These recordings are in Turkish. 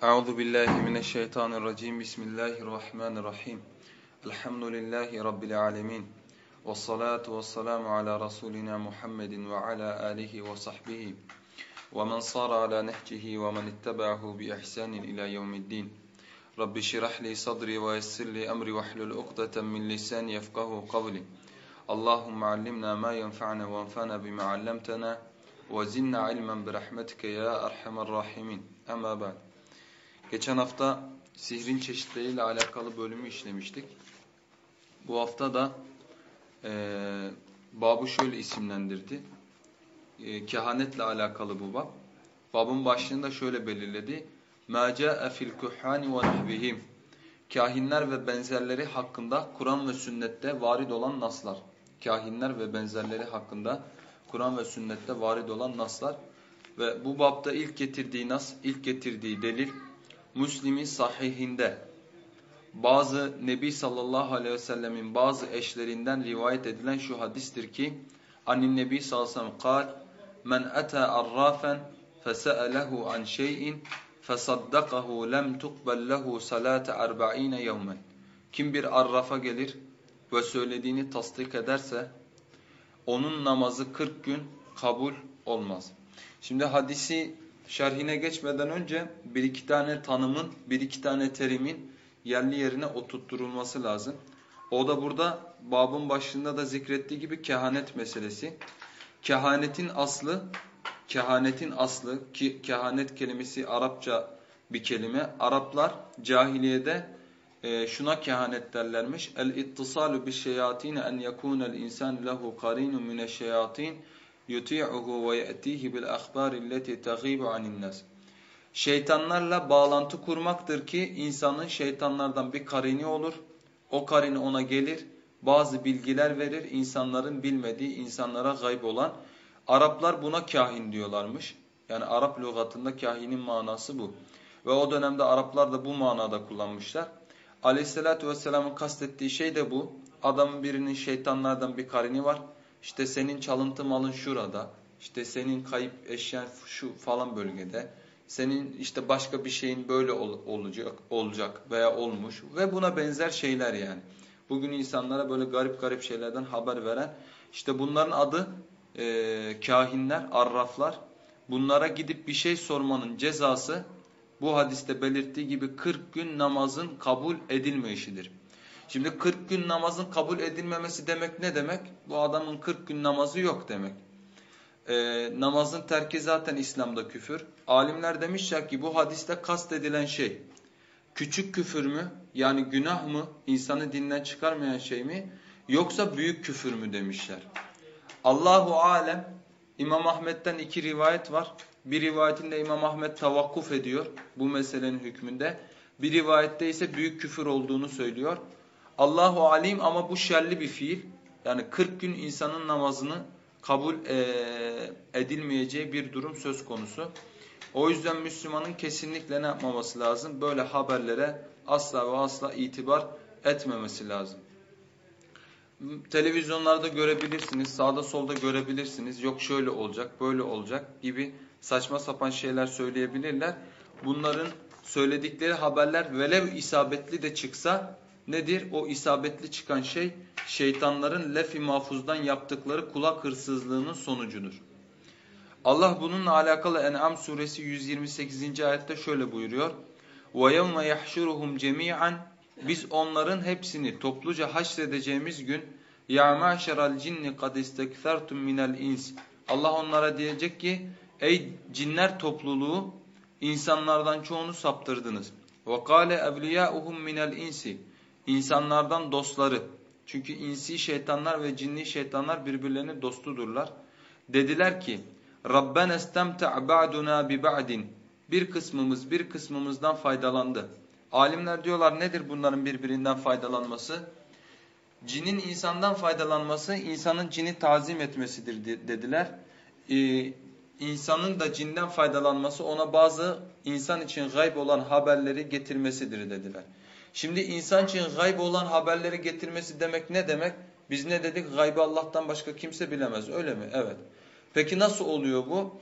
أعوذ بالله من الشيطان الرجيم. بسم الله الرحمن الرحيم. الحمد لله رب العالمين والصلاة والسلام على رسولنا محمد وعلى آله وصحبه ومن صار على نهجه ومن اتبعه بإحسان إلى يوم الدين. رب شرح لي صدري ويسر لي أمري واحلل عقدة من لساني يفقه قولي. اللهم علمنا ما ينفعنا وانفعنا بما علمتنا وزدنا علما برحمتك يا أرحم الراحمين. أما بعد. Geçen hafta sihrin çeşitleriyle alakalı bölümü işlemiştik. Bu hafta da e, babı şöyle isimlendirdi. E, kehanetle alakalı bu bab. Babın başlığını da şöyle belirledi. مَا جَاءَ فِي الْكُحَّانِ وَنَحْبِهِمْ Kahinler ve benzerleri hakkında Kur'an ve sünnette varid olan naslar. Kahinler ve benzerleri hakkında Kur'an ve sünnette varid olan naslar. Ve bu babda ilk getirdiği nas, ilk getirdiği delil Müslim'in sahihinde bazı Nebi sallallahu aleyhi ve sellemin bazı eşlerinden rivayet edilen şu hadistir ki Anin Nebi sallallahu aleyhi ve sellem kal Men ata arrafen fesa'alehu an şeyin fesaddakahu lem tukbel lehu salate arba'ine yevmen Kim bir arrafa gelir ve söylediğini tasdik ederse onun namazı 40 gün kabul olmaz. Şimdi hadisi şerhine geçmeden önce bir iki tane tanımın, bir iki tane terimin yerli yerine oturtturulması lazım. O da burada babın başlığında da zikrettiği gibi kehanet meselesi. Kehanetin aslı, kehanetin aslı ki kehanet kelimesi Arapça bir kelime. Araplar cahiliyede e, şuna kehanet derlermiş. El-ittisalu bi şeyatin en yekunel insan lehu qarinun mineşşeyatin yuti'uhu ve ye'tihi bil ahbar allati taghibu anin nas. Şeytanlarla bağlantı kurmaktır ki insanın şeytanlardan bir karini olur. O karini ona gelir, bazı bilgiler verir, insanların bilmediği, insanlara gayb olan. Araplar buna kahin diyorlarmış. Yani Arap lügatında kahinin manası bu. Ve o dönemde Araplar da bu manada kullanmışlar. Aleyhisselatü Vesselam'ın kastettiği şey de bu. Adamın birinin şeytanlardan bir karini var. İşte senin çalıntı malın şurada. İşte senin kayıp eşyan şu falan bölgede. Senin işte başka bir şeyin böyle ol, olacak olacak veya olmuş ve buna benzer şeyler yani. Bugün insanlara böyle garip garip şeylerden haber veren işte bunların adı e, kahinler, arraflar. Bunlara gidip bir şey sormanın cezası bu hadiste belirttiği gibi 40 gün namazın kabul edilmeyişidir. Şimdi 40 gün namazın kabul edilmemesi demek ne demek? Bu adamın 40 gün namazı yok demek. Ee, namazın terki zaten İslam'da küfür. Alimler demişler ki bu hadiste kastedilen şey küçük küfür mü? Yani günah mı? İnsanı dinden çıkarmayan şey mi? Yoksa büyük küfür mü demişler. Allahu alem İmam Ahmet'ten iki rivayet var. Bir rivayetinde İmam Ahmet tavakkuf ediyor bu meselenin hükmünde. Bir rivayette ise büyük küfür olduğunu söylüyor. Allahu alim ama bu şerli bir fiil. Yani 40 gün insanın namazını kabul edilmeyeceği bir durum söz konusu. O yüzden Müslümanın kesinlikle ne yapmaması lazım? Böyle haberlere asla ve asla itibar etmemesi lazım. Televizyonlarda görebilirsiniz, sağda solda görebilirsiniz. Yok şöyle olacak, böyle olacak gibi saçma sapan şeyler söyleyebilirler. Bunların söyledikleri haberler velev isabetli de çıksa nedir? O isabetli çıkan şey şeytanların lef-i mahfuzdan yaptıkları kulak hırsızlığının sonucudur. Allah bununla alakalı En'am suresi 128. ayette şöyle buyuruyor. وَيَوْمَ يَحْشُرُهُمْ جَمِيعًا Biz onların hepsini topluca haşredeceğimiz gün يَا مَعْشَرَ الْجِنِّ قَدْ اِسْتَكْثَرْتُمْ مِنَ الْاِنْسِ Allah onlara diyecek ki ey cinler topluluğu insanlardan çoğunu saptırdınız. وَقَالَ اَوْلِيَاؤُهُمْ مِنَ الْاِنْسِ İnsanlardan dostları. Çünkü insi şeytanlar ve cinni şeytanlar birbirlerinin dostudurlar. Dediler ki Rabbena istemta' ba'duna bi ba'din. Bir kısmımız bir kısmımızdan faydalandı. Alimler diyorlar nedir bunların birbirinden faydalanması? Cinin insandan faydalanması insanın cini tazim etmesidir dediler. Ee, insanın da cinden faydalanması ona bazı insan için gayb olan haberleri getirmesidir dediler. Şimdi insan için gayb olan haberleri getirmesi demek ne demek? Biz ne dedik? Gaybı Allah'tan başka kimse bilemez. Öyle mi? Evet. Peki nasıl oluyor bu?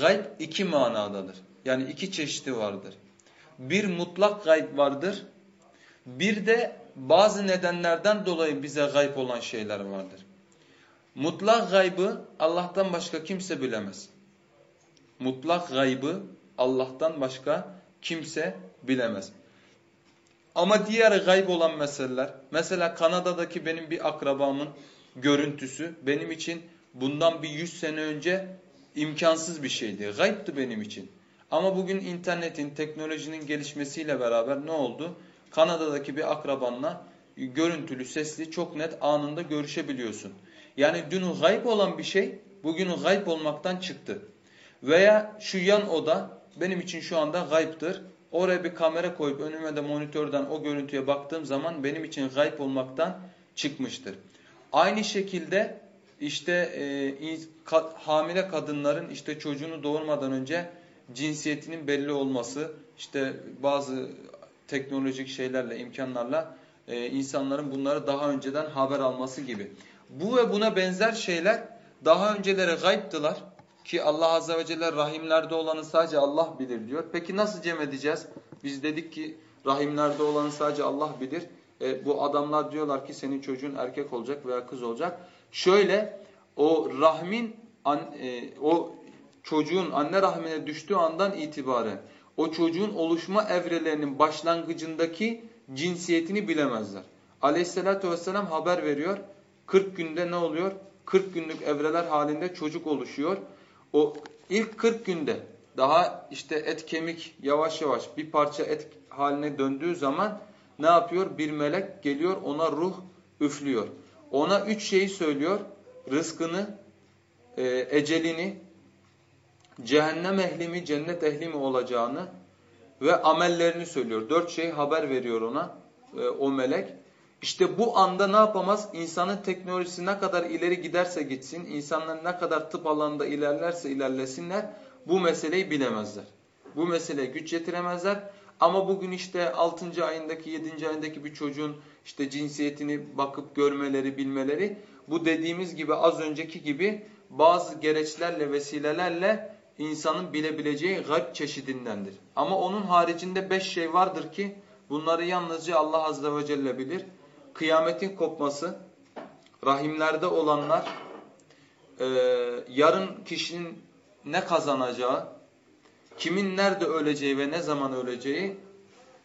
Gayb iki manadadır. Yani iki çeşidi vardır. Bir mutlak gayb vardır. Bir de bazı nedenlerden dolayı bize gayb olan şeyler vardır. Mutlak gaybı Allah'tan başka kimse bilemez. Mutlak gaybı Allah'tan başka kimse bilemez. Ama diğer gayb olan meseleler, mesela Kanada'daki benim bir akrabamın görüntüsü benim için bundan bir yüz sene önce imkansız bir şeydi. Gayipti benim için. Ama bugün internetin, teknolojinin gelişmesiyle beraber ne oldu? Kanada'daki bir akrabanla görüntülü, sesli çok net anında görüşebiliyorsun. Yani dün gayb olan bir şey bugün gayb olmaktan çıktı. Veya şu yan oda benim için şu anda gayiptir. Oraya bir kamera koyup önüme de monitörden o görüntüye baktığım zaman benim için gayb olmaktan çıkmıştır. Aynı şekilde işte e, ka, hamile kadınların işte çocuğunu doğurmadan önce cinsiyetinin belli olması, işte bazı teknolojik şeylerle, imkanlarla e, insanların bunları daha önceden haber alması gibi. Bu ve buna benzer şeyler daha öncelere gayiptılar ki Allah Azze ve Celle rahimlerde olanı sadece Allah bilir diyor. Peki nasıl cem edeceğiz? Biz dedik ki rahimlerde olanı sadece Allah bilir. E, bu adamlar diyorlar ki senin çocuğun erkek olacak veya kız olacak. Şöyle o rahmin an, e, o çocuğun anne rahmine düştüğü andan itibaren o çocuğun oluşma evrelerinin başlangıcındaki cinsiyetini bilemezler. Aleyhissalatü vesselam haber veriyor. 40 günde ne oluyor? 40 günlük evreler halinde çocuk oluşuyor. O ilk 40 günde daha işte et kemik yavaş yavaş bir parça et haline döndüğü zaman ne yapıyor? Bir melek geliyor ona ruh üflüyor. Ona üç şeyi söylüyor. Rızkını, e, ecelini, cehennem ehli mi, cennet ehli mi olacağını ve amellerini söylüyor. Dört şey haber veriyor ona e, o melek. İşte bu anda ne yapamaz? İnsanın teknolojisi ne kadar ileri giderse gitsin, insanlar ne kadar tıp alanında ilerlerse ilerlesinler bu meseleyi bilemezler. Bu meseleye güç yetiremezler. Ama bugün işte 6. ayındaki 7. ayındaki bir çocuğun işte cinsiyetini bakıp görmeleri, bilmeleri bu dediğimiz gibi az önceki gibi bazı gereçlerle, vesilelerle insanın bilebileceği gayb çeşidindendir. Ama onun haricinde beş şey vardır ki bunları yalnızca Allah Azze ve Celle bilir. Kıyametin kopması, rahimlerde olanlar, e, yarın kişinin ne kazanacağı, kimin nerede öleceği ve ne zaman öleceği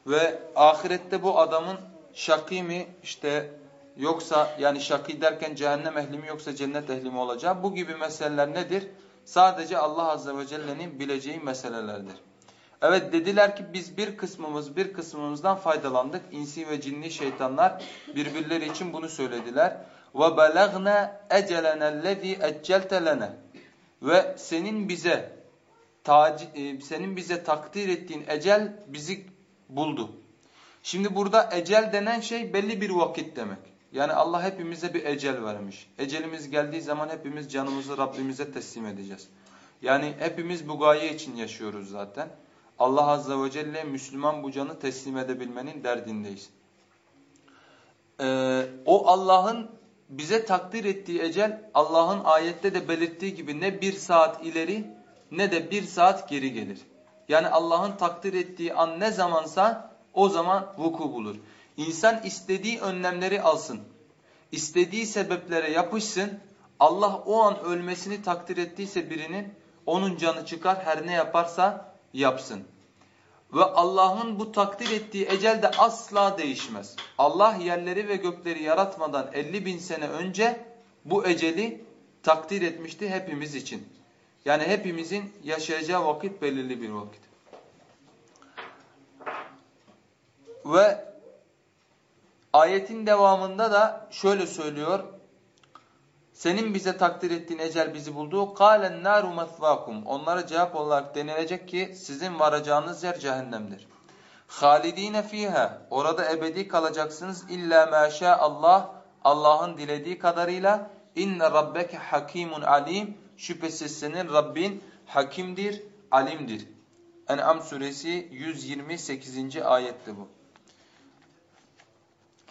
ve ahirette bu adamın şakî mi işte yoksa yani şakî derken cehennem ehli mi yoksa cennet ehli mi olacağı bu gibi meseleler nedir? Sadece Allah Azze ve Celle'nin bileceği meselelerdir. Evet dediler ki biz bir kısmımız bir kısmımızdan faydalandık. İnsi ve cinni şeytanlar birbirleri için bunu söylediler. Ve belagna ecelena ellezî eccelte Ve senin bize e, senin bize takdir ettiğin ecel bizi buldu. Şimdi burada ecel denen şey belli bir vakit demek. Yani Allah hepimize bir ecel vermiş. Ecelimiz geldiği zaman hepimiz canımızı Rabbimize teslim edeceğiz. Yani hepimiz bu gaye için yaşıyoruz zaten. Allah Azze ve Celle Müslüman bu canı teslim edebilmenin derdindeyiz. Ee, o Allah'ın bize takdir ettiği ecel Allah'ın ayette de belirttiği gibi ne bir saat ileri ne de bir saat geri gelir. Yani Allah'ın takdir ettiği an ne zamansa o zaman vuku bulur. İnsan istediği önlemleri alsın. istediği sebeplere yapışsın. Allah o an ölmesini takdir ettiyse birinin onun canı çıkar her ne yaparsa yapsın. Ve Allah'ın bu takdir ettiği ecel de asla değişmez. Allah yerleri ve gökleri yaratmadan 50 bin sene önce bu eceli takdir etmişti hepimiz için. Yani hepimizin yaşayacağı vakit belirli bir vakit. Ve ayetin devamında da şöyle söylüyor. Senin bize takdir ettiğin ecel bizi buldu. Kâlen nâru methvâkum. Onlara cevap olarak denilecek ki sizin varacağınız yer cehennemdir. halidine fiha orada ebedi kalacaksınız illa ma Allah Allah'ın dilediği kadarıyla inne rabbeke hakimun alim şüphesiz senin Rabbin hakimdir, alimdir. En'am suresi 128. ayette bu.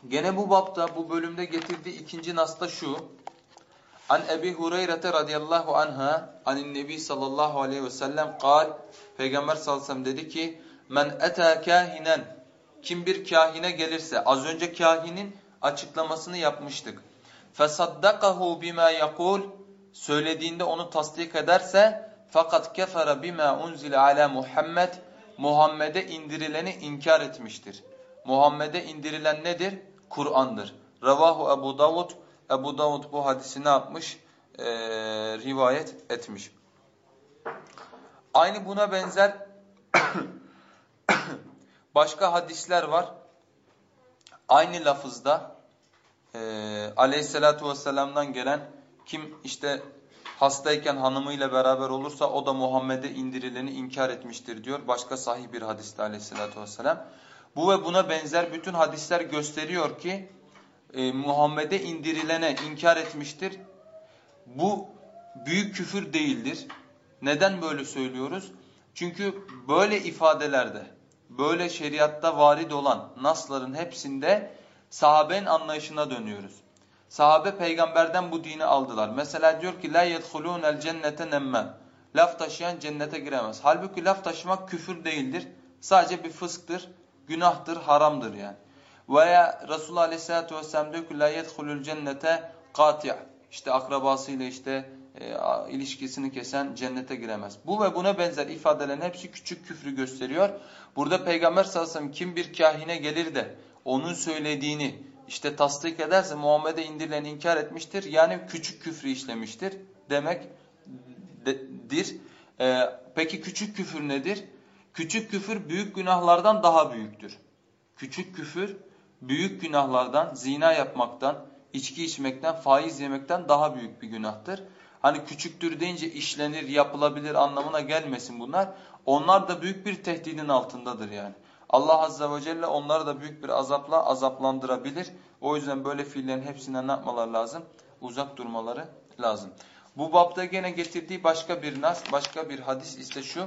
Gene bu bapta bu bölümde getirdiği ikinci nasta şu. An Ebi Hureyre radıyallahu anha anin Nebi sallallahu aleyhi ve sellem kal Peygamber sallallahu aleyhi ve sellem dedi ki men eta kahinen kim bir kahine gelirse az önce kahinin açıklamasını yapmıştık. Fesaddakahu bima yakul söylediğinde onu tasdik ederse fakat kefere bima unzile ala Muhammed Muhammed'e indirileni inkar etmiştir. Muhammed'e indirilen nedir? Kur'an'dır. Ravahu Ebu Davud Ebu Davud bu hadisi ne yapmış? Ee, rivayet etmiş. Aynı buna benzer başka hadisler var. Aynı lafızda e, aleyhissalatu vesselam'dan gelen kim işte hastayken hanımıyla beraber olursa o da Muhammed'e indirileni inkar etmiştir diyor. Başka sahih bir hadiste aleyhissalatu vesselam. Bu ve buna benzer bütün hadisler gösteriyor ki e, Muhammed'e indirilene inkar etmiştir. Bu büyük küfür değildir. Neden böyle söylüyoruz? Çünkü böyle ifadelerde, böyle şeriatta varid olan nasların hepsinde sahabenin anlayışına dönüyoruz. Sahabe peygamberden bu dini aldılar. Mesela diyor ki la yedhulunel cennete nemmem. Laf taşıyan cennete giremez. Halbuki laf taşımak küfür değildir. Sadece bir fısktır, günahtır, haramdır yani. Veya Resulullah Aleyhisselatü Vesselam diyor ki la yedhulul cennete kati' işte akrabasıyla işte e, ilişkisini kesen cennete giremez. Bu ve buna benzer ifadelerin hepsi küçük küfrü gösteriyor. Burada Peygamber sallallahu aleyhi ve sellem kim bir kahine gelir de onun söylediğini işte tasdik ederse Muhammed'e indirilen inkar etmiştir. Yani küçük küfrü işlemiştir demekdir. Ee, peki küçük küfür nedir? Küçük küfür büyük günahlardan daha büyüktür. Küçük küfür büyük günahlardan, zina yapmaktan, içki içmekten, faiz yemekten daha büyük bir günahtır. Hani küçüktür deyince işlenir, yapılabilir anlamına gelmesin bunlar. Onlar da büyük bir tehdidin altındadır yani. Allah Azze ve Celle onları da büyük bir azapla azaplandırabilir. O yüzden böyle fiillerin hepsinden ne yapmalar lazım? Uzak durmaları lazım. Bu bapta gene getirdiği başka bir nas, başka bir hadis ise şu.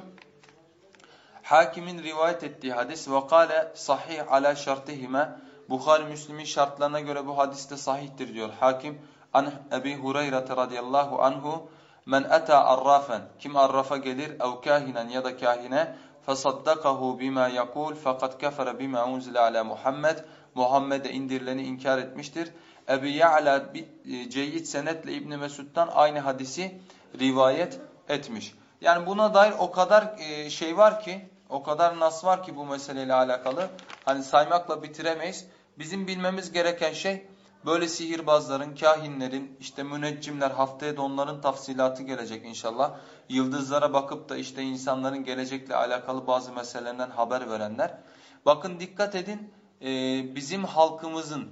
Hakimin rivayet ettiği hadis ve kâle sahih ala şartihime Bukhari Müslim'in şartlarına göre bu hadis de sahihtir diyor. Hakim an Ebi Hureyre radıyallahu anhu men ata arrafen kim arrafa gelir ev kahinen ya da kahine fesaddakahu bima yakul fakat kefere bima unzile ala Muhammed Muhammed'e indirileni inkar etmiştir. Ebu Ya'la e, Ceyyid senetle İbn Mesud'dan aynı hadisi rivayet etmiş. Yani buna dair o kadar e, şey var ki o kadar nas var ki bu meseleyle alakalı. Hani saymakla bitiremeyiz. Bizim bilmemiz gereken şey böyle sihirbazların, kahinlerin, işte müneccimler haftaya da onların tafsilatı gelecek inşallah. Yıldızlara bakıp da işte insanların gelecekle alakalı bazı meselelerinden haber verenler. Bakın dikkat edin e, bizim halkımızın,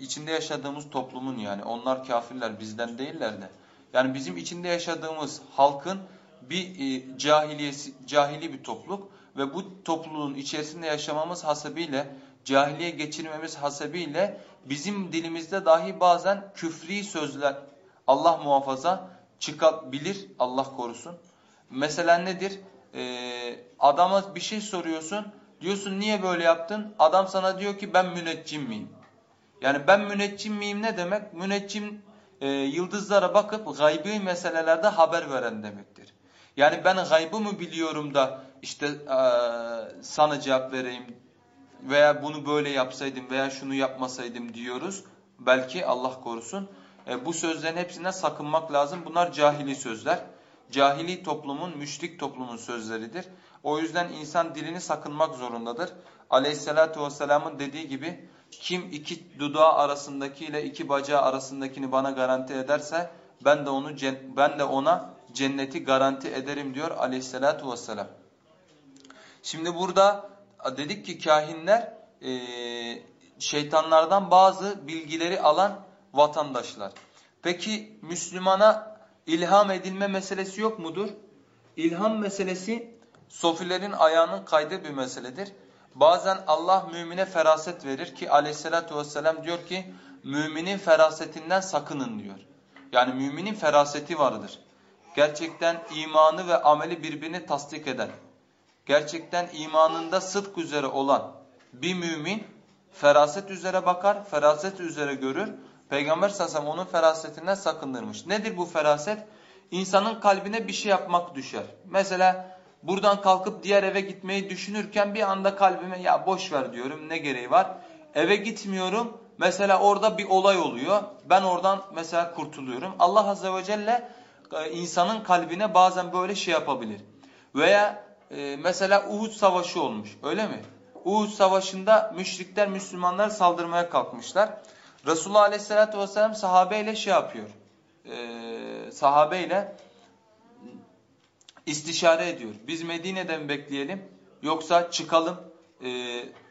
içinde yaşadığımız toplumun yani onlar kafirler bizden değiller de. Yani bizim içinde yaşadığımız halkın bir e, cahiliyesi, cahili bir topluluk ve bu topluluğun içerisinde yaşamamız hasebiyle cahiliye geçirmemiz hasebiyle bizim dilimizde dahi bazen küfri sözler Allah muhafaza çıkabilir Allah korusun. Mesela nedir? Ee, adama bir şey soruyorsun diyorsun niye böyle yaptın? Adam sana diyor ki ben müneccim miyim? Yani ben müneccim miyim ne demek? Müneccim e, yıldızlara bakıp gaybi meselelerde haber veren demektir. Yani ben gaybı mı biliyorum da işte e, sana cevap vereyim veya bunu böyle yapsaydım veya şunu yapmasaydım diyoruz. Belki Allah korusun. E, bu sözlerin hepsinden sakınmak lazım. Bunlar cahili sözler. Cahili toplumun, müşrik toplumun sözleridir. O yüzden insan dilini sakınmak zorundadır. Aleyhissalatu vesselamın dediği gibi kim iki dudağı arasındaki ile iki bacağı arasındakini bana garanti ederse ben de onu ben de ona cenneti garanti ederim diyor Aleyhissalatu vesselam. Şimdi burada dedik ki kahinler e, şeytanlardan bazı bilgileri alan vatandaşlar. Peki Müslümana ilham edilme meselesi yok mudur? İlham meselesi sofilerin ayağının kaydığı bir meseledir. Bazen Allah mümine feraset verir ki aleyhissalatü vesselam diyor ki müminin ferasetinden sakının diyor. Yani müminin feraseti vardır. Gerçekten imanı ve ameli birbirini tasdik eden, gerçekten imanında sıdk üzere olan bir mümin feraset üzere bakar, feraset üzere görür. Peygamber sallallahu onun ferasetinden sakındırmış. Nedir bu feraset? İnsanın kalbine bir şey yapmak düşer. Mesela buradan kalkıp diğer eve gitmeyi düşünürken bir anda kalbime ya boş ver diyorum ne gereği var. Eve gitmiyorum mesela orada bir olay oluyor. Ben oradan mesela kurtuluyorum. Allah azze ve celle e, insanın kalbine bazen böyle şey yapabilir. Veya e, mesela Uhud savaşı olmuş öyle mi? Uhud savaşında müşrikler Müslümanlar saldırmaya kalkmışlar. Resulullah aleyhissalatü vesselam sahabeyle şey yapıyor. E, sahabeyle istişare ediyor. Biz Medine'den bekleyelim yoksa çıkalım e,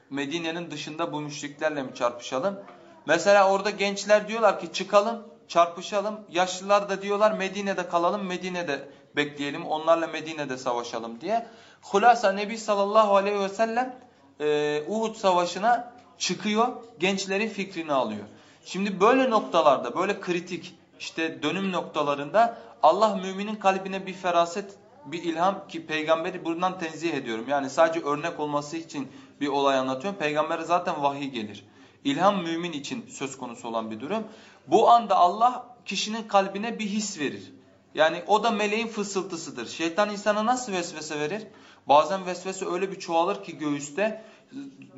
Medine'nin dışında bu müşriklerle mi çarpışalım? Mesela orada gençler diyorlar ki çıkalım çarpışalım. Yaşlılar da diyorlar Medine'de kalalım Medine'de bekleyelim onlarla Medine'de savaşalım diye. Hulasa Nebi sallallahu aleyhi ve sellem e, Uhud savaşına çıkıyor gençlerin fikrini alıyor. Şimdi böyle noktalarda böyle kritik işte dönüm noktalarında Allah müminin kalbine bir feraset bir ilham ki peygamberi buradan tenzih ediyorum. Yani sadece örnek olması için bir olay anlatıyorum. Peygambere zaten vahiy gelir. İlham mümin için söz konusu olan bir durum. Bu anda Allah kişinin kalbine bir his verir. Yani o da meleğin fısıltısıdır. Şeytan insana nasıl vesvese verir? Bazen vesvese öyle bir çoğalır ki göğüste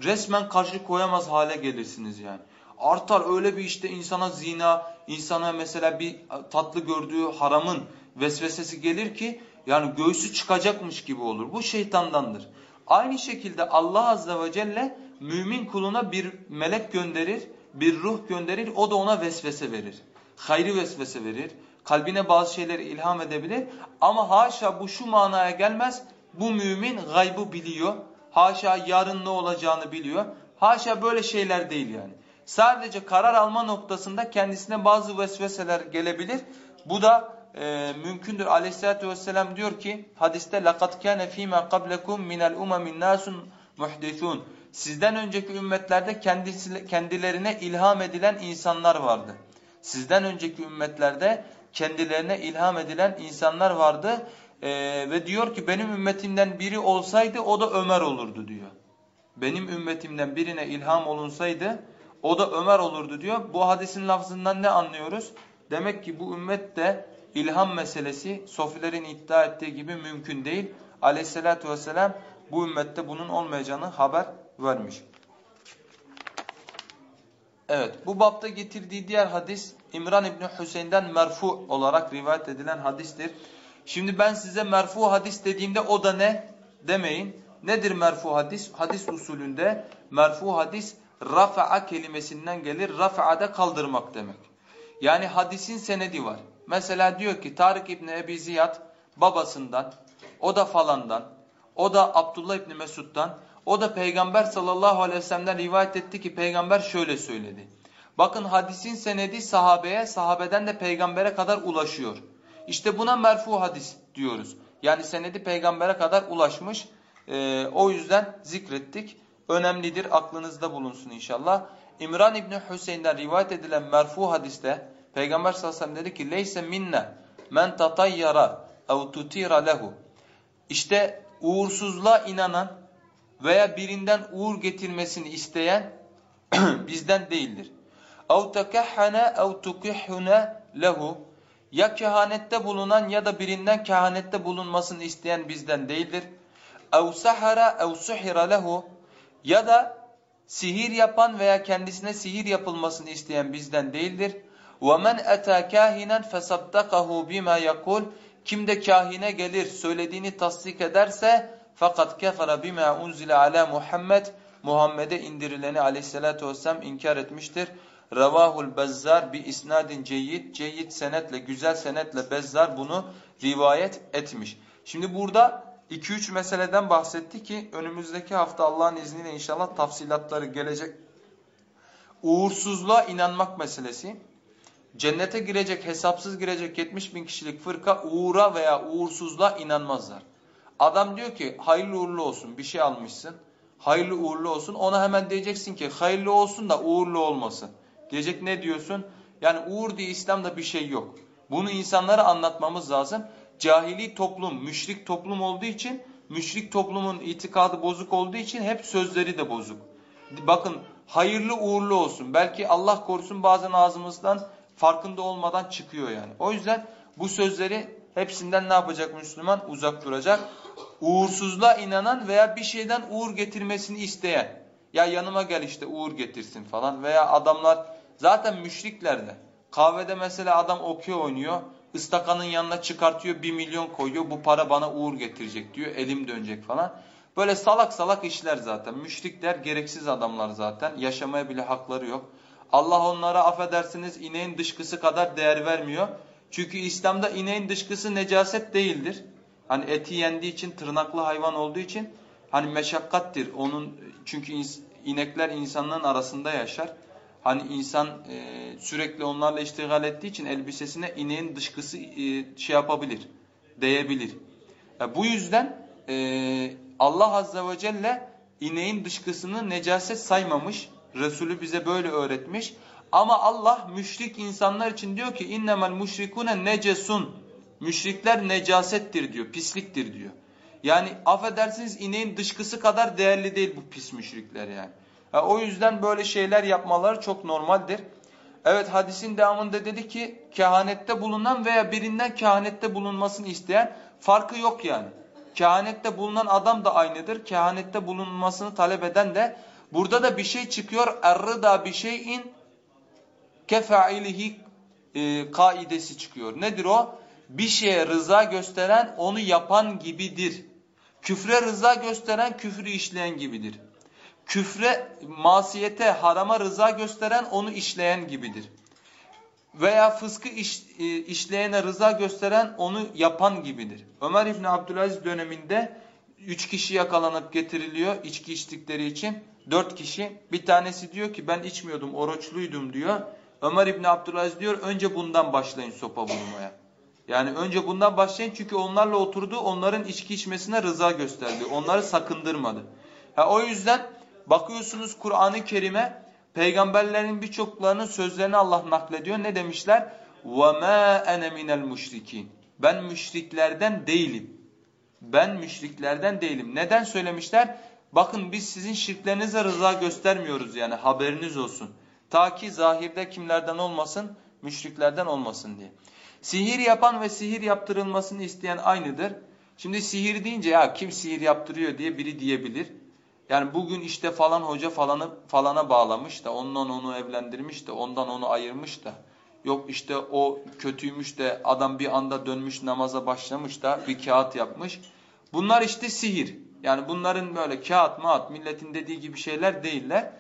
resmen karşı koyamaz hale gelirsiniz yani. Artar öyle bir işte insana zina, insana mesela bir tatlı gördüğü haramın vesvesesi gelir ki yani göğsü çıkacakmış gibi olur. Bu şeytandandır. Aynı şekilde Allah Azze ve Celle mümin kuluna bir melek gönderir, bir ruh gönderir, o da ona vesvese verir. Hayri vesvese verir, kalbine bazı şeyleri ilham edebilir. Ama haşa bu şu manaya gelmez, bu mümin gaybı biliyor. Haşa yarın ne olacağını biliyor. Haşa böyle şeyler değil yani. Sadece karar alma noktasında kendisine bazı vesveseler gelebilir. Bu da e, mümkündür. Aleyhisselatü vesselam diyor ki hadiste لَقَدْ كَانَ ف۪ي مَا قَبْلَكُمْ مِنَ الْاُمَمِ النَّاسٌ مُحْدِثُونَ Sizden önceki ümmetlerde kendisi, kendilerine ilham edilen insanlar vardı. Sizden önceki ümmetlerde kendilerine ilham edilen insanlar vardı. Ee, ve diyor ki benim ümmetimden biri olsaydı o da Ömer olurdu diyor. Benim ümmetimden birine ilham olunsaydı o da Ömer olurdu diyor. Bu hadisin lafzından ne anlıyoruz? Demek ki bu ümmet de ilham meselesi sofilerin iddia ettiği gibi mümkün değil. Aleyhissalatü vesselam bu ümmette bunun olmayacağını haber vermiş. Evet bu bapta getirdiği diğer hadis İmran İbni Hüseyin'den merfu olarak rivayet edilen hadistir. Şimdi ben size merfu hadis dediğimde o da ne demeyin. Nedir merfu hadis? Hadis usulünde merfu hadis rafa'a kelimesinden gelir. Rafa'da kaldırmak demek. Yani hadisin senedi var. Mesela diyor ki Tarık İbni Ebi Ziyad babasından, o da falandan, o da Abdullah İbni Mesud'dan, o da Peygamber sallallahu aleyhi ve sellem'den rivayet etti ki Peygamber şöyle söyledi. Bakın hadisin senedi sahabeye, sahabeden de peygambere kadar ulaşıyor. İşte buna merfu hadis diyoruz. Yani senedi peygambere kadar ulaşmış. Ee, o yüzden zikrettik. Önemlidir, aklınızda bulunsun inşallah. İmran İbni Hüseyin'den rivayet edilen merfu hadiste Peygamber sallallahu aleyhi ve sellem dedi ki leyse minne men tatayyara ev tutira lehu. İşte uğursuzluğa inanan veya birinden uğur getirmesini isteyen bizden değildir. اَوْ تَكَحَّنَ اَوْ تُكِحُنَ lehu Ya kehanette bulunan ya da birinden kehanette bulunmasını isteyen bizden değildir. اَوْ سَحَرَ اَوْ سُحِرَ lehu Ya da sihir yapan veya kendisine sihir yapılmasını isteyen bizden değildir. وَمَنْ اَتَى كَاهِنًا فَصَدَّقَهُ بِمَا يَقُولُ Kim de kahine gelir, söylediğini tasdik ederse fakat kefere bima unzile ala Muhammed Muhammed'e indirileni aleyhissalatu vesselam inkar etmiştir. Ravahul Bezzar bi isnadin ceyyid, ceyyid senetle, güzel senetle Bezzar bunu rivayet etmiş. Şimdi burada 2-3 meseleden bahsetti ki önümüzdeki hafta Allah'ın izniyle inşallah tafsilatları gelecek. Uğursuzluğa inanmak meselesi. Cennete girecek, hesapsız girecek 70 bin kişilik fırka uğura veya uğursuzluğa inanmazlar. Adam diyor ki hayırlı uğurlu olsun bir şey almışsın. Hayırlı uğurlu olsun. Ona hemen diyeceksin ki hayırlı olsun da uğurlu olmasın. Diyecek ne diyorsun? Yani uğur diye İslam'da bir şey yok. Bunu insanlara anlatmamız lazım. Cahili toplum, müşrik toplum olduğu için, müşrik toplumun itikadı bozuk olduğu için hep sözleri de bozuk. Bakın hayırlı uğurlu olsun. Belki Allah korusun bazen ağzımızdan farkında olmadan çıkıyor yani. O yüzden bu sözleri hepsinden ne yapacak Müslüman? Uzak duracak. Uğursuzluğa inanan veya bir şeyden uğur getirmesini isteyen. Ya yanıma gel işte uğur getirsin falan. Veya adamlar zaten müşrikler de. Kahvede mesela adam okuyor oynuyor. Istakanın yanına çıkartıyor bir milyon koyuyor. Bu para bana uğur getirecek diyor. Elim dönecek falan. Böyle salak salak işler zaten. Müşrikler gereksiz adamlar zaten. Yaşamaya bile hakları yok. Allah onlara affedersiniz ineğin dışkısı kadar değer vermiyor. Çünkü İslam'da ineğin dışkısı necaset değildir. Hani eti yendiği için tırnaklı hayvan olduğu için hani meşakkattir. Onun çünkü inekler insanların arasında yaşar. Hani insan e, sürekli onlarla iştigal ettiği için elbisesine ineğin dışkısı e, şey yapabilir, değebilir. E, bu yüzden e, Allah Azze ve Celle ineğin dışkısını necaset saymamış. Resulü bize böyle öğretmiş. Ama Allah müşrik insanlar için diyor ki innemel müşrikune necesun. Müşrikler necasettir diyor, pisliktir diyor. Yani affedersiniz ineğin dışkısı kadar değerli değil bu pis müşrikler yani. Ha, o yüzden böyle şeyler yapmaları çok normaldir. Evet hadisin devamında dedi ki kehanette bulunan veya birinden kehanette bulunmasını isteyen farkı yok yani. Kehanette bulunan adam da aynıdır. Kehanette bulunmasını talep eden de burada da bir şey çıkıyor. Errıda bir şeyin kefailihi e, kaidesi çıkıyor. Nedir o? Bir şeye rıza gösteren onu yapan gibidir. Küfre rıza gösteren küfrü işleyen gibidir. Küfre, masiyete, harama rıza gösteren onu işleyen gibidir. Veya fıskı iş, e, işleyene rıza gösteren onu yapan gibidir. Ömer İbni Abdülaziz döneminde üç kişi yakalanıp getiriliyor içki içtikleri için. Dört kişi. Bir tanesi diyor ki ben içmiyordum, oruçluydum diyor. Ömer İbni Abdülaziz diyor önce bundan başlayın sopa vurmaya. Yani önce bundan başlayın çünkü onlarla oturdu onların içki içmesine rıza gösterdi. Onları sakındırmadı. Ha, o yüzden bakıyorsunuz Kur'an-ı Kerim'e peygamberlerin birçoklarının sözlerini Allah naklediyor. Ne demişler? وَمَا اَنَ مِنَ الْمُشْرِكِينَ Ben müşriklerden değilim. Ben müşriklerden değilim. Neden söylemişler? Bakın biz sizin şirklerinize rıza göstermiyoruz yani haberiniz olsun. Ta ki zahirde kimlerden olmasın? Müşriklerden olmasın diye. Sihir yapan ve sihir yaptırılmasını isteyen aynıdır. Şimdi sihir deyince ya kim sihir yaptırıyor diye biri diyebilir. Yani bugün işte falan hoca falanı falana bağlamış da ondan onu evlendirmiş de ondan onu ayırmış da. Yok işte o kötüymüş de adam bir anda dönmüş namaza başlamış da bir kağıt yapmış. Bunlar işte sihir. Yani bunların böyle kağıt maat milletin dediği gibi şeyler değiller.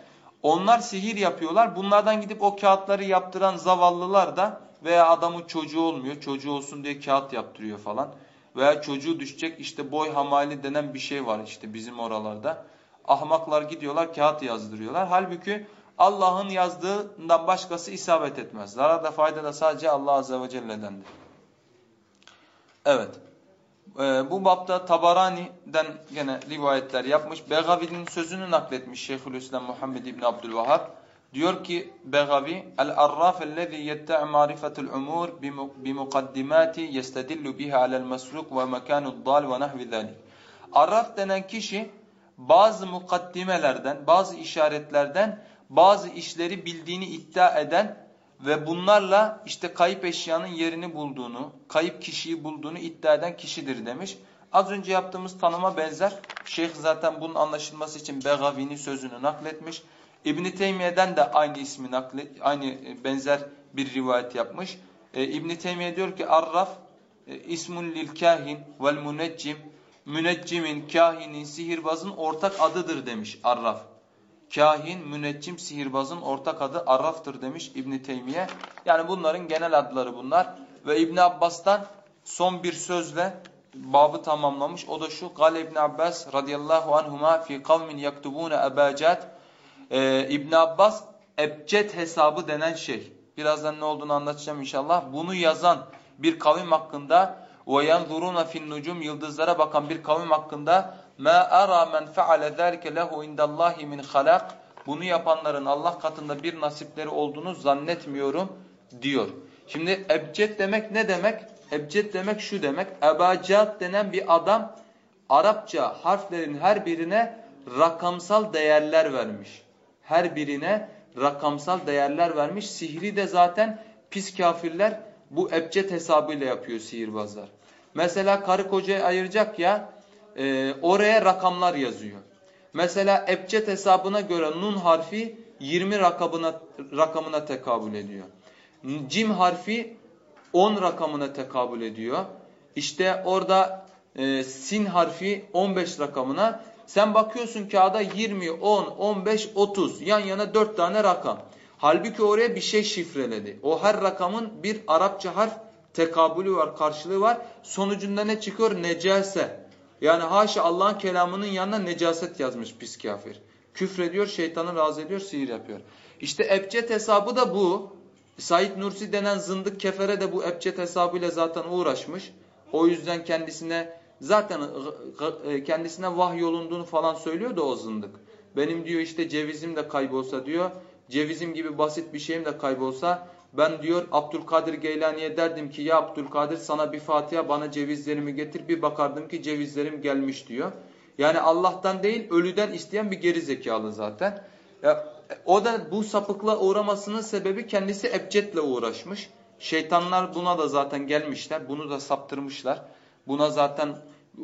Onlar sihir yapıyorlar. Bunlardan gidip o kağıtları yaptıran zavallılar da veya adamın çocuğu olmuyor. Çocuğu olsun diye kağıt yaptırıyor falan. Veya çocuğu düşecek işte boy hamali denen bir şey var işte bizim oralarda. Ahmaklar gidiyorlar kağıt yazdırıyorlar. Halbuki Allah'ın yazdığından başkası isabet etmez. Zarar da fayda da sadece Allah Azze ve Celle'dendir. Evet. Ee, bu bapta Tabarani'den gene rivayetler yapmış. Begavi'nin sözünü nakletmiş Şeyhülislam Muhammed İbni Abdülvahhab. Diyor ki Begavi, El-arraf ellezî yette'i marifetul umur bimukaddimati yestedillu biha alel mesruk ve mekanud dal ve nahvi zâlik. Arraf denen kişi bazı mukaddimelerden, bazı işaretlerden bazı işleri bildiğini iddia eden ve bunlarla işte kayıp eşyanın yerini bulduğunu, kayıp kişiyi bulduğunu iddia eden kişidir demiş. Az önce yaptığımız tanıma benzer. Şeyh zaten bunun anlaşılması için Begavi'nin sözünü nakletmiş. İbn Teymiye'den de aynı ismi naklet, aynı e, benzer bir rivayet yapmış. Ee, İbn Teymiye diyor ki Arraf e, ismun lil kahin vel müneccim müneccimin, kahinin, sihirbazın ortak adıdır demiş Arraf kahin, müneccim, sihirbazın ortak adı Arraf'tır demiş İbni Teymiye. Yani bunların genel adları bunlar. Ve İbni Abbas'tan son bir sözle babı tamamlamış. O da şu. Gal İbn Abbas radıyallahu anhuma fi kavmin yaktubune ebacat. Ee, İbn Abbas ebced hesabı denen şey. Birazdan ne olduğunu anlatacağım inşallah. Bunu yazan bir kavim hakkında ve yanzuruna fin nucum yıldızlara bakan bir kavim hakkında ma ara men faale zalike lehu indallahi min halak. Bunu yapanların Allah katında bir nasipleri olduğunu zannetmiyorum diyor. Şimdi ebced demek ne demek? Ebced demek şu demek. Ebacat denen bir adam Arapça harflerin her birine rakamsal değerler vermiş. Her birine rakamsal değerler vermiş. Sihri de zaten pis kafirler bu ebced hesabıyla yapıyor sihirbazlar. Mesela karı kocayı ayıracak ya e, oraya rakamlar yazıyor. Mesela ebced hesabına göre nun harfi 20 rakamına, rakamına tekabül ediyor. Cim harfi 10 rakamına tekabül ediyor. İşte orada e, sin harfi 15 rakamına. Sen bakıyorsun kağıda 20, 10, 15, 30 yan yana 4 tane rakam. Halbuki oraya bir şey şifreledi. O her rakamın bir Arapça harf tekabülü var, karşılığı var. Sonucunda ne çıkıyor? Necase. Yani haşa Allah'ın kelamının yanına necaset yazmış pis kafir. Küfrediyor, şeytanı razı ediyor, sihir yapıyor. İşte ebced hesabı da bu. Said Nursi denen zındık kefere de bu ebced hesabıyla zaten uğraşmış. O yüzden kendisine zaten e, kendisine vahy yolunduğunu falan söylüyor da o zındık. Benim diyor işte cevizim de kaybolsa diyor. Cevizim gibi basit bir şeyim de kaybolsa ben diyor Abdülkadir Geylani'ye derdim ki ya Abdülkadir sana bir Fatiha bana cevizlerimi getir bir bakardım ki cevizlerim gelmiş diyor. Yani Allah'tan değil ölüden isteyen bir geri zekalı zaten. Ya, o da bu sapıkla uğramasının sebebi kendisi ebcetle uğraşmış. Şeytanlar buna da zaten gelmişler. Bunu da saptırmışlar. Buna zaten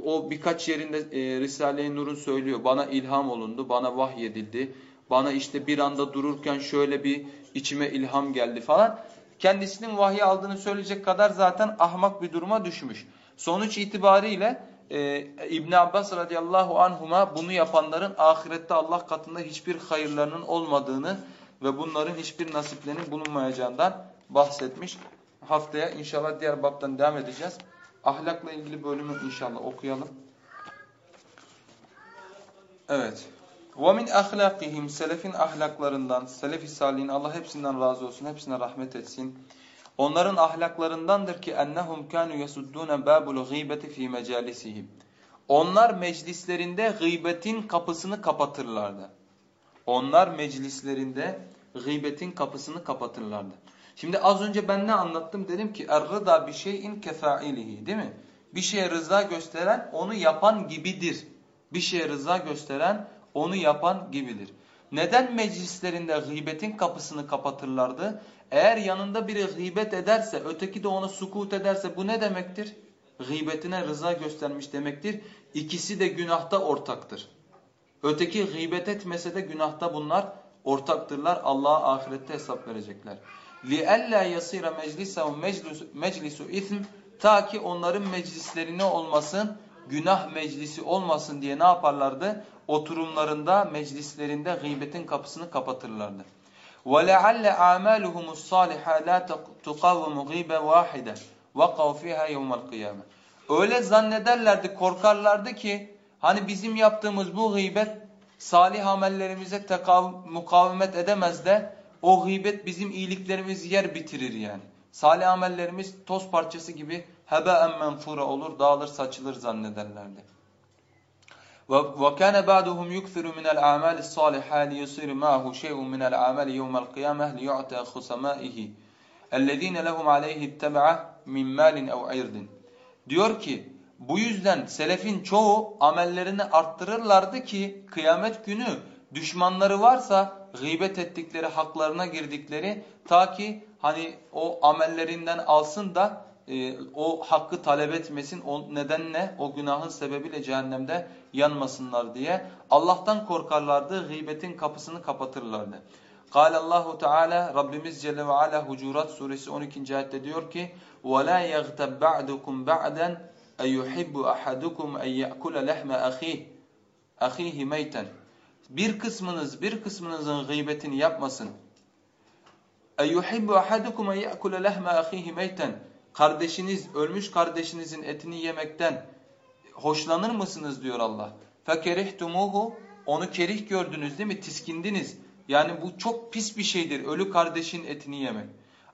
o birkaç yerinde e, Risale-i Nur'un söylüyor. Bana ilham olundu, bana vahyedildi. Bana işte bir anda dururken şöyle bir içime ilham geldi falan. Kendisinin vahiy aldığını söyleyecek kadar zaten ahmak bir duruma düşmüş. Sonuç itibariyle e, İbn Abbas radıyallahu anhuma bunu yapanların ahirette Allah katında hiçbir hayırlarının olmadığını ve bunların hiçbir nasiplerinin bulunmayacağından bahsetmiş. Haftaya inşallah diğer baptan devam edeceğiz. Ahlakla ilgili bölümü inşallah okuyalım. Evet. وَمِنْ ahlakihim Selefin ahlaklarından, selef-i salihin Allah hepsinden razı olsun, hepsine rahmet etsin. Onların ahlaklarındandır ki ennehum kanu yasuddun babul gıybeti fi mecalisihim. Onlar meclislerinde gıybetin kapısını kapatırlardı. Onlar meclislerinde gıybetin kapısını kapatırlardı. Şimdi az önce ben ne anlattım? Dedim ki er-rıda bir şeyin kefailihi değil mi? Bir şeye rıza gösteren onu yapan gibidir. Bir şeye rıza gösteren onu yapan gibidir. Neden meclislerinde gıybetin kapısını kapatırlardı? Eğer yanında biri gıybet ederse, öteki de ona sukut ederse bu ne demektir? Gıybetine rıza göstermiş demektir. İkisi de günahta ortaktır. Öteki gıybet etmese de günahta bunlar ortaktırlar. Allah'a ahirette hesap verecekler. لِأَلَّا يَصِيرَ مَجْلِسَهُمْ مَجْلِسُ اِثْمٍ Ta ki onların meclisleri olmasın? Günah meclisi olmasın diye ne yaparlardı? Oturumlarında, meclislerinde gıybetin kapısını kapatırlardı. وَلَعَلَّ أَعْمَالُهُمُ الصَّالِحَةِ لَا تُقَوِّمُ غِيبَ وَاحِدًا وَقَوْ فِيهَا يَوْمَ الْقِيَامَةِ Öyle zannederlerdi, korkarlardı ki hani bizim yaptığımız bu gıybet salih amellerimize mukavemet edemez de o gıybet bizim iyiliklerimizi yer bitirir yani. Salih amellerimiz toz parçası gibi hebeen menfura olur, dağılır, saçılır zannederlerdi. وكان بعضهم يكثر من الأعمال الصالحة ليصير معه شيء من الأعمال يوم القيامة ليعطى خصمائه الذين لهم عليه التبعة min malin ev irdin. Diyor ki bu yüzden selefin çoğu amellerini arttırırlardı ki kıyamet günü düşmanları varsa gıybet ettikleri haklarına girdikleri ta ki hani o amellerinden alsın da e, o hakkı talep etmesin o nedenle o günahın sebebiyle cehennemde yanmasınlar diye Allah'tan korkarlardı gıybetin kapısını kapatırlardı. Kâle Allahu Teala Rabbimiz Celle ve Ala Hucurat suresi 12. ayette diyor ki وَلَا يَغْتَبْ بَعْدُكُمْ بَعْدًا اَيُحِبُّ أَحَدُكُمْ اَنْ يَأْكُلَ لَحْمَ أَخِيهِ أَخِيهِ مَيْتًا Bir kısmınız bir kısmınızın gıybetini yapmasın. اَيُحِبُّ أَحَدُكُمْ اَنْ يَأْكُلَ لَحْمَ أَخِيهِ مَيْتًا Kardeşiniz, ölmüş kardeşinizin etini yemekten hoşlanır mısınız diyor Allah. فَكَرِحْتُمُوهُ Onu kerih gördünüz değil mi? Tiskindiniz. Yani bu çok pis bir şeydir. Ölü kardeşin etini yemek.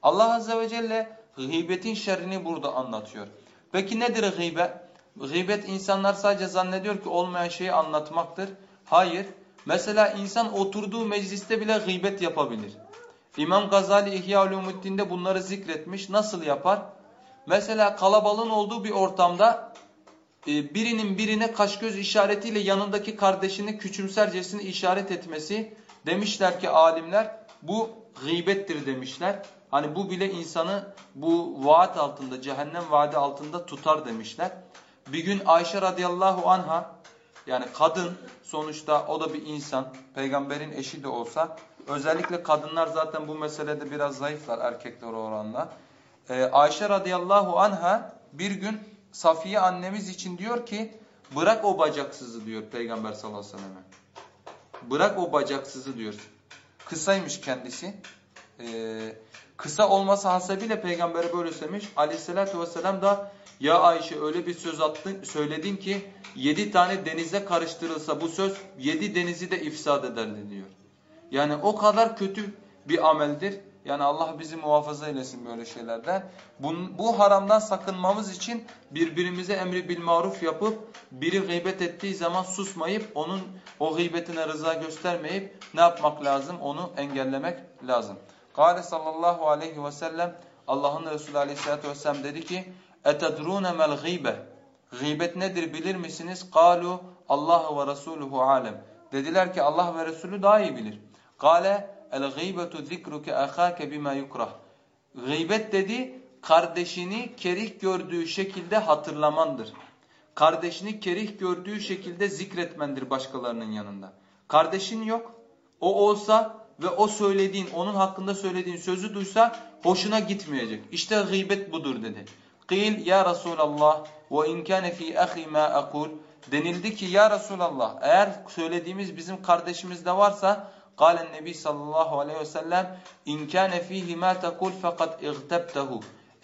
Allah Azze ve Celle gıybetin şerrini burada anlatıyor. Peki nedir gıybet? Gıybet insanlar sadece zannediyor ki olmayan şeyi anlatmaktır. Hayır. Mesela insan oturduğu mecliste bile gıybet yapabilir. İmam Gazali İhya Ulumuddin'de bunları zikretmiş. Nasıl yapar? Mesela kalabalığın olduğu bir ortamda e, birinin birine kaş göz işaretiyle yanındaki kardeşini küçümsercesini işaret etmesi demişler ki alimler bu gıybettir demişler. Hani bu bile insanı bu vaat altında cehennem vaadi altında tutar demişler. Bir gün Ayşe radıyallahu anha yani kadın sonuçta o da bir insan peygamberin eşi de olsa özellikle kadınlar zaten bu meselede biraz zayıflar erkekler oranla. Ee, Ayşe radıyallahu anha bir gün Safiye annemiz için diyor ki bırak o bacaksızı diyor peygamber sallallahu aleyhi ve selleme. Bırak o bacaksızı diyor. Kısaymış kendisi. Ee, kısa olması hasebiyle peygambere böyle söylemiş. Aleyhissalatü vesselam da ya Ayşe öyle bir söz attın, söyledin ki yedi tane denize karıştırılsa bu söz yedi denizi de ifsad ederdi diyor. Yani o kadar kötü bir ameldir. Yani Allah bizi muhafaza eylesin böyle şeylerden. Bu, bu haramdan sakınmamız için birbirimize emri bil maruf yapıp biri gıybet ettiği zaman susmayıp onun o gıybetine rıza göstermeyip ne yapmak lazım? Onu engellemek lazım. Kale sallallahu aleyhi ve sellem Allah'ın Resulü aleyhissalatü vesselam dedi ki etedrûne mel gıybe Gıybet nedir bilir misiniz? Kalu Allah ve Resuluhu alem. Dediler ki Allah ve Resulü daha iyi bilir. Kale el gıybetu zikruke ahake bima yukrah. Gıybet dedi kardeşini kerih gördüğü şekilde hatırlamandır. Kardeşini kerih gördüğü şekilde zikretmendir başkalarının yanında. Kardeşin yok. O olsa ve o söylediğin, onun hakkında söylediğin sözü duysa hoşuna gitmeyecek. İşte gıybet budur dedi. Kıl ya Resulallah ve in kana fi ahi ma aqul denildi ki ya Resulallah eğer söylediğimiz bizim kardeşimizde varsa Kâlen Nebi sallallahu aleyhi ve sellem in kâne fîhî mâ tekul fakat.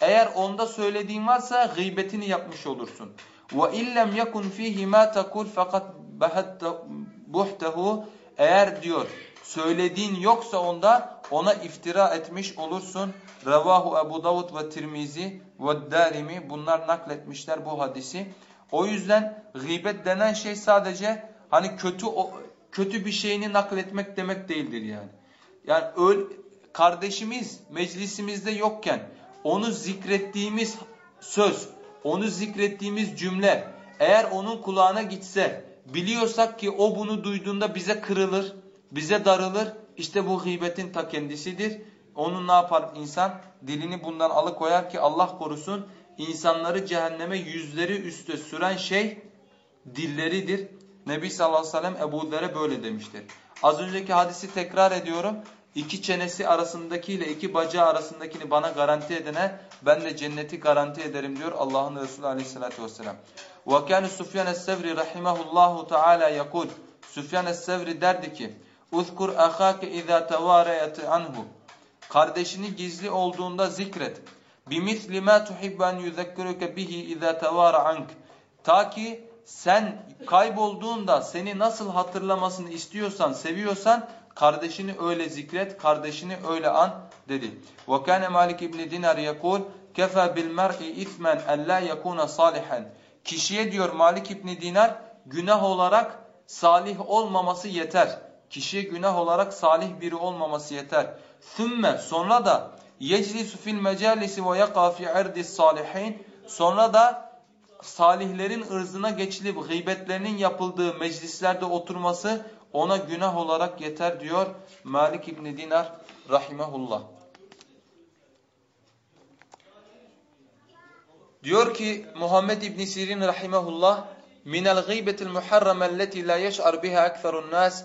Eğer onda söylediğin varsa gıybetini yapmış olursun. Ve illem yekun fîhî mâ tekul fakat buhtehu. Eğer diyor söylediğin yoksa onda ona iftira etmiş olursun. Revahu Ebu Davud ve Tirmizi ve Darimi bunlar nakletmişler bu hadisi. O yüzden gıybet denen şey sadece hani kötü kötü bir şeyini nakletmek demek değildir yani. Yani öl kardeşimiz meclisimizde yokken onu zikrettiğimiz söz, onu zikrettiğimiz cümle eğer onun kulağına gitse biliyorsak ki o bunu duyduğunda bize kırılır, bize darılır. İşte bu gıybetin ta kendisidir. Onun ne yapar insan? Dilini bundan alıkoyar ki Allah korusun insanları cehenneme yüzleri üste süren şey dilleridir. Nebi sallallahu aleyhi ve sellem Ebu Der'e böyle demiştir. Az önceki hadisi tekrar ediyorum. İki çenesi arasındaki ile iki bacağı arasındakini bana garanti edene ben de cenneti garanti ederim diyor Allah'ın Resulü aleyhissalatü vesselam. وَكَانُ سُفْيَانَ السَّوْرِ رَحِمَهُ اللّٰهُ تَعَالَى يَقُولُ Süfyan es-Sevri derdi ki اُذْكُرْ اَخَاكَ اِذَا تَوَارَيَتْ عَنْهُ Kardeşini gizli olduğunda zikret. بِمِثْلِ مَا تُحِبَّ أَنْ يُذَكِّرُكَ بِهِ اِذَا تَوَارَ عَنْكَ Ta ki sen kaybolduğunda seni nasıl hatırlamasını istiyorsan, seviyorsan kardeşini öyle zikret, kardeşini öyle an dedi. وَكَانَ Malik ibn Dinar يقول كَفَى بِالْمَرْءِ اِثْمًا اَلَّا يَكُونَ صَالِحًا Kişiye diyor Malik ibn Dinar günah olarak salih olmaması yeter. Kişiye günah olarak salih biri olmaması yeter. ثُمَّ sonra da يَجْلِسُ فِي الْمَجَالِسِ وَيَقَى فِي عِرْدِ الصَّالِحِينَ Sonra da salihlerin ırzına geçilip gıybetlerinin yapıldığı meclislerde oturması ona günah olarak yeter diyor Malik İbni Dinar rahimehullah. Diyor ki Muhammed İbni Sirin rahimehullah minel gıybetil muharramelleti la yeş'ar biha ekferun nas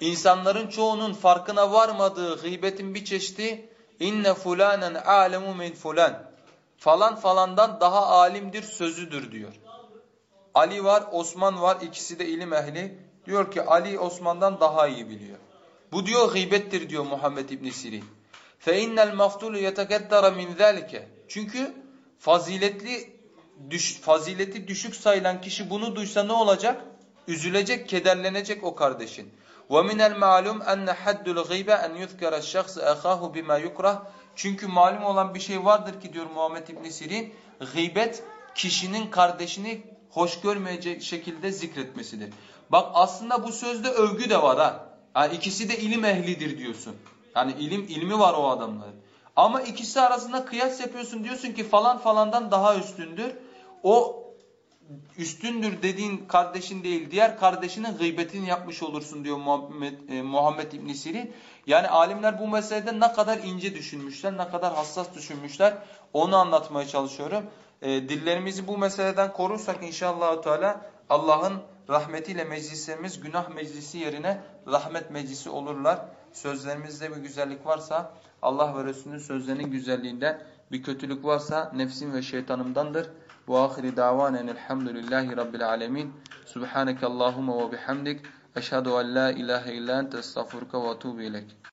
İnsanların çoğunun farkına varmadığı gıybetin bir çeşidi inne fulanen alemu min fulan falan falandan daha alimdir sözüdür diyor. Ali var, Osman var, ikisi de ilim ehli. Diyor ki Ali Osman'dan daha iyi biliyor. Bu diyor gıybettir diyor Muhammed İbn Sirin. Fe innel maftulu yetekeddara min zalike. Çünkü faziletli düş, fazileti düşük sayılan kişi bunu duysa ne olacak? Üzülecek, kederlenecek o kardeşin. Ve minel ma'lum enne haddul gıybe en yuzkara şahs ahahu bima yukrah çünkü malum olan bir şey vardır ki diyor Muhammed İbn Sirin, gıybet kişinin kardeşini hoş görmeyecek şekilde zikretmesidir. Bak aslında bu sözde övgü de var ha. Yani ikisi de ilim ehlidir diyorsun. Yani ilim ilmi var o adamların. Ama ikisi arasında kıyas yapıyorsun diyorsun ki falan falandan daha üstündür. O üstündür dediğin kardeşin değil diğer kardeşinin gıybetini yapmış olursun diyor Muhammed, e, Muhammed İbn Sirin. Yani alimler bu meselede ne kadar ince düşünmüşler, ne kadar hassas düşünmüşler onu anlatmaya çalışıyorum. E, dillerimizi bu meseleden korursak inşallah Teala Allah'ın rahmetiyle meclislerimiz günah meclisi yerine rahmet meclisi olurlar. Sözlerimizde bir güzellik varsa Allah ve Resulünün sözlerinin güzelliğinden bir kötülük varsa nefsim ve şeytanımdandır. وآخر دعوانا أن الحمد لله رب العالمين. سبحانك اللهم وبحمدك أشهد أن لا إله إلا أنت أستغفرك وأتوب إليك.